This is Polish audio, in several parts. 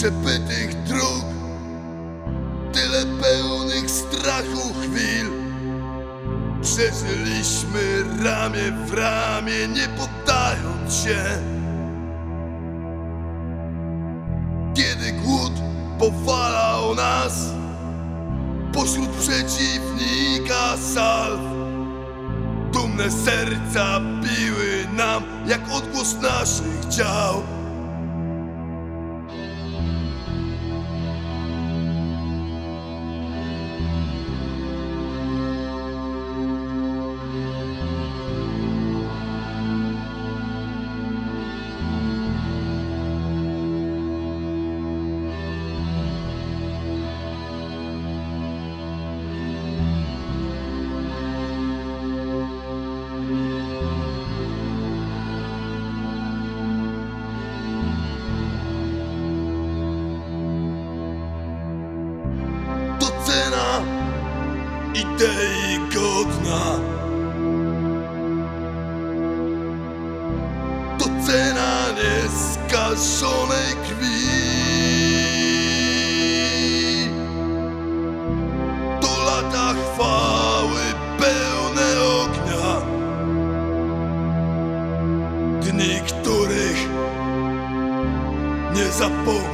Przepytych dróg Tyle pełnych strachu chwil. Przeżyliśmy ramię w ramię Nie poddając się. Kiedy głód powalał nas Pośród przeciwnika salw Dumne serca biły nam Jak odgłos naszych dział idei godna To cena nieskażonej krwi. To lata chwały pełne ognia. Dni, których nie zapomni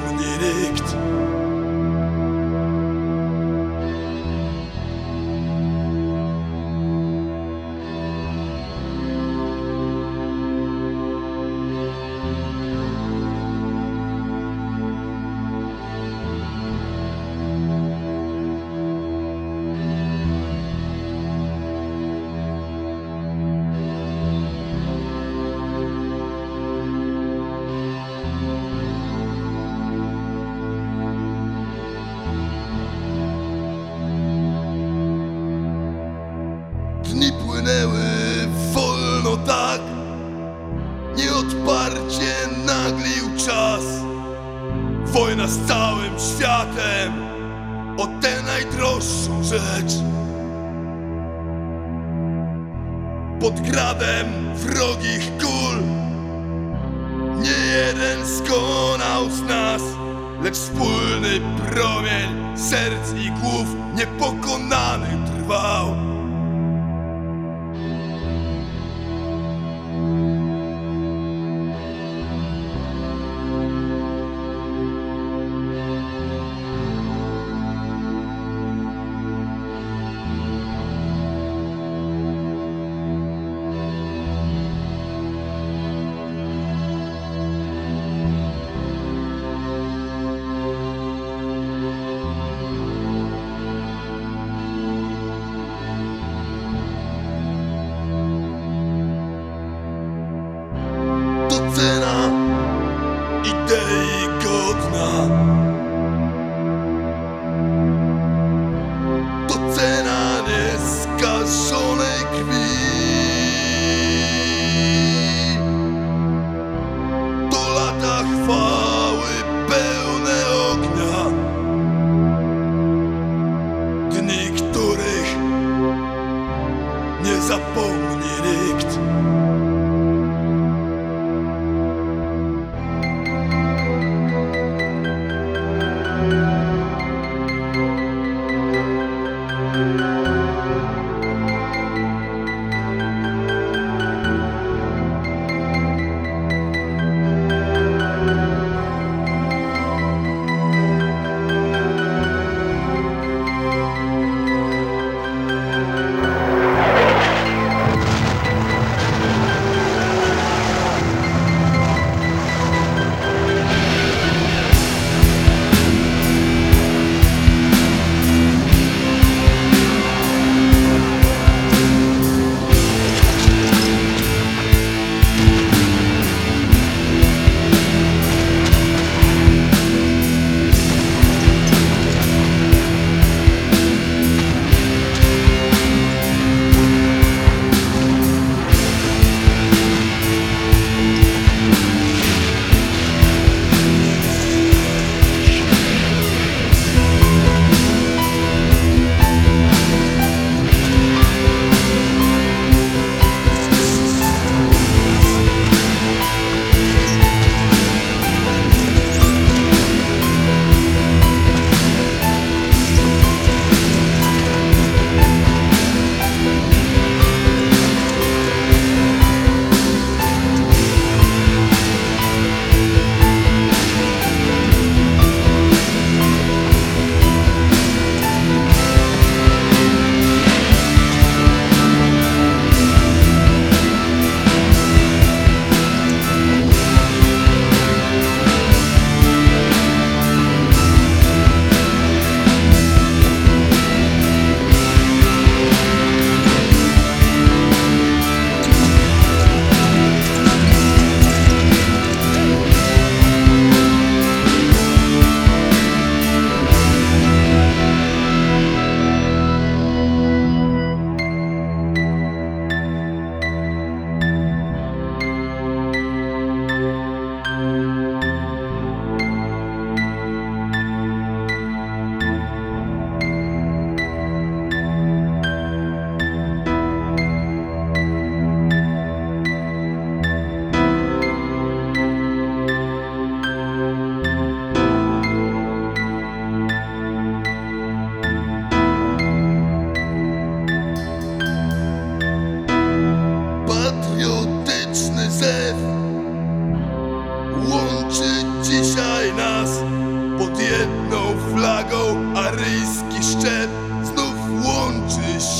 Dni płynęły wolno tak. Nieodparcie naglił czas. Wojna z całym światem O tę najdroższą rzecz. Pod gradem wrogich kul Nie jeden skonał z nas Lecz wspólny promień serc i głów Niepokonany trwał nie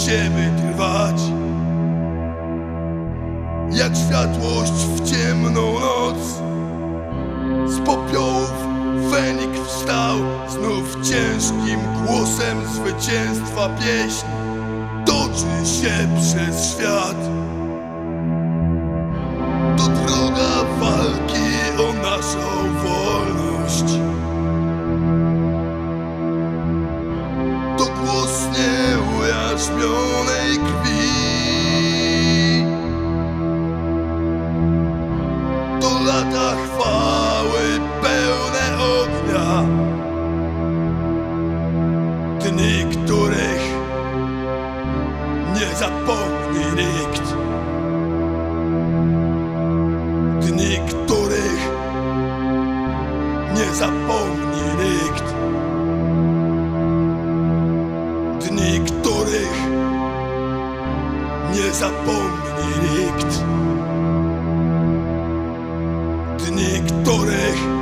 będziemy trwać. Jak światłość w ciemną noc. Z popiołów Fenik wstał Znów ciężkim głosem zwycięstwa pieśń Toczy się przez świat. Nieujarzmionej krwi. To lata chwały pełne ognia. Dni, których nie zapomni nikt. Dni, których nie zapomni liegt dní, ktorých